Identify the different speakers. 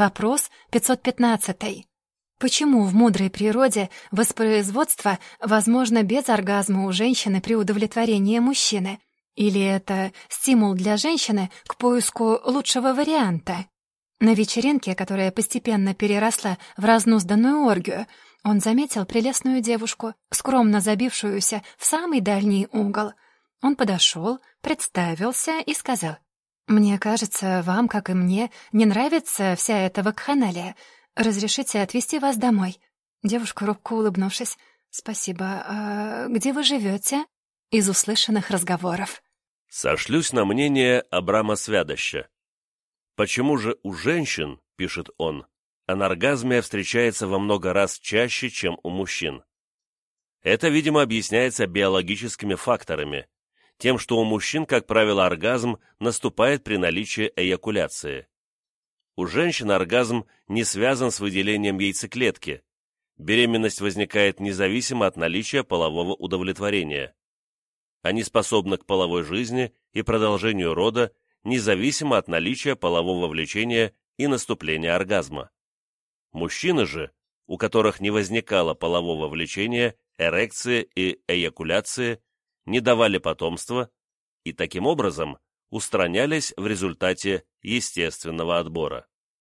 Speaker 1: Вопрос 515. Почему в мудрой природе воспроизводство возможно без оргазма у женщины при удовлетворении мужчины? Или это стимул для женщины к поиску лучшего варианта? На вечеринке, которая постепенно переросла в разнузданную оргию, он заметил прелестную девушку, скромно забившуюся в самый дальний угол. Он подошел, представился и сказал, «Мне кажется, вам, как и мне, не нравится вся эта вакханалия. Разрешите отвезти вас домой?» Девушка, робко улыбнувшись, «Спасибо. А где вы живете?» Из услышанных разговоров.
Speaker 2: «Сошлюсь на мнение Абрама Свядоща. Почему же у женщин, — пишет он, — анаргазмия встречается во много раз чаще, чем у мужчин? Это, видимо, объясняется биологическими факторами, тем, что у мужчин, как правило, оргазм наступает при наличии эякуляции. У женщин оргазм не связан с выделением яйцеклетки. Беременность возникает независимо от наличия полового удовлетворения. Они способны к половой жизни и продолжению рода независимо от наличия полового влечения и наступления оргазма. Мужчины же, у которых не возникало полового влечения, эрекции и эякуляции, не давали потомства и таким образом устранялись в результате естественного отбора.